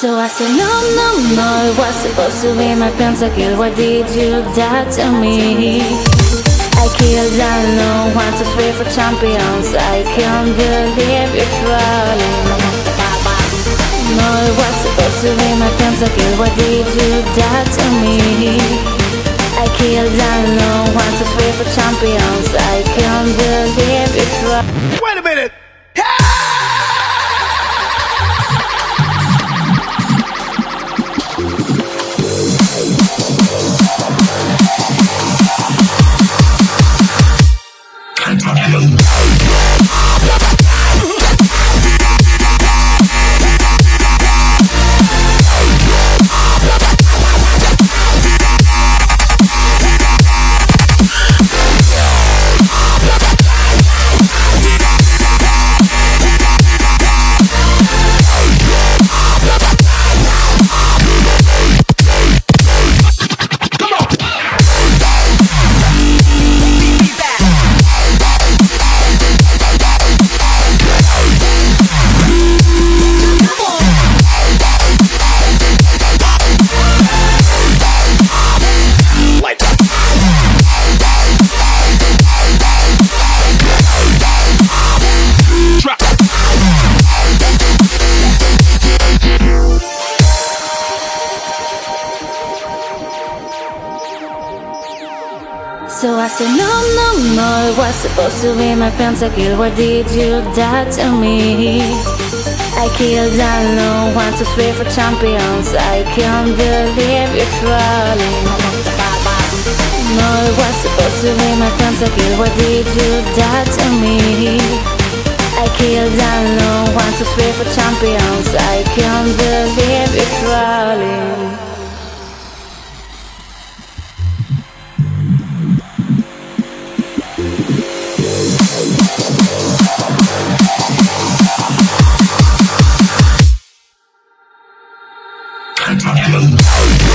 So I said, no, no, no, it was supposed to be my pentakill. Why did you die to me? I killed alone, one, two, three four champions. I can't believe you're falling. No, it was supposed to be my pentakill. Why did you die to me? I killed alone, one, two, three four champions. I can't believe you're falling. Wait a minute! Thank you. So I said, no, no, no, it was supposed to be my pentakill. Why did you die to me? I killed alone, one, two, three four champions. I can't believe you're falling. No, it was supposed to be my pentakill. Why did you die to me? I killed alone, one, two, three four champions. I can't Hello.